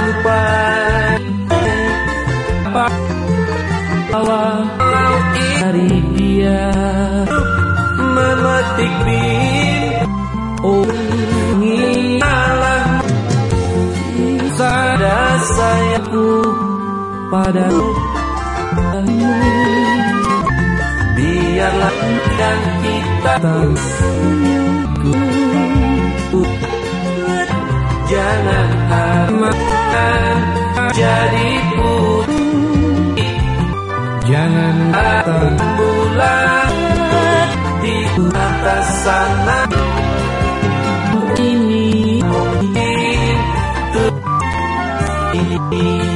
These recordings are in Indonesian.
apa awal dari dia memetik bin oh ngilang sada sayangku padamu biarlah dan kita jangan jadi putih. Jangan datang bulan di atas sana. Ini. Itu ini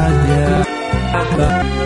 saja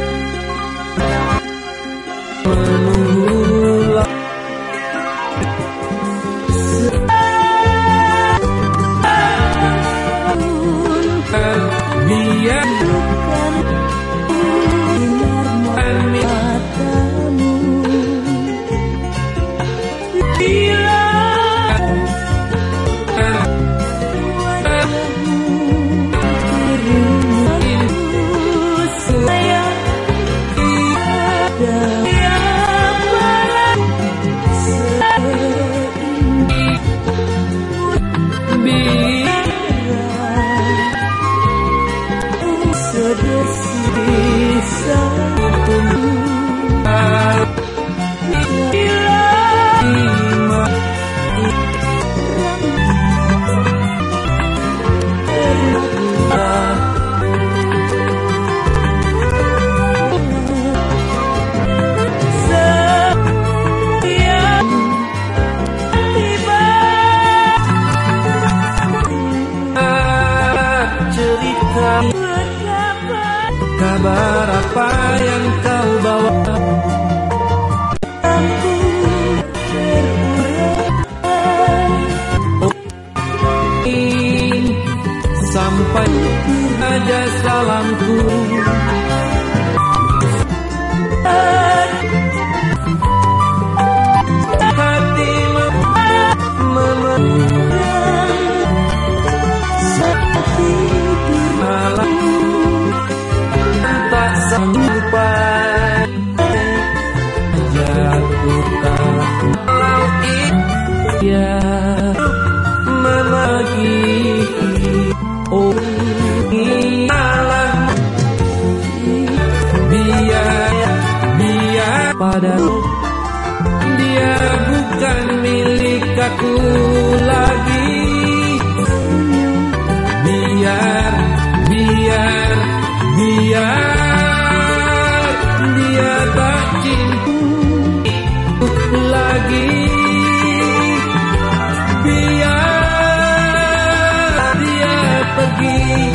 cerita kabar apa yang kau bawa? Sampai aja salamku lagi. Biar, biar, biar Dia tak cintaku lagi. Biar dia pergi.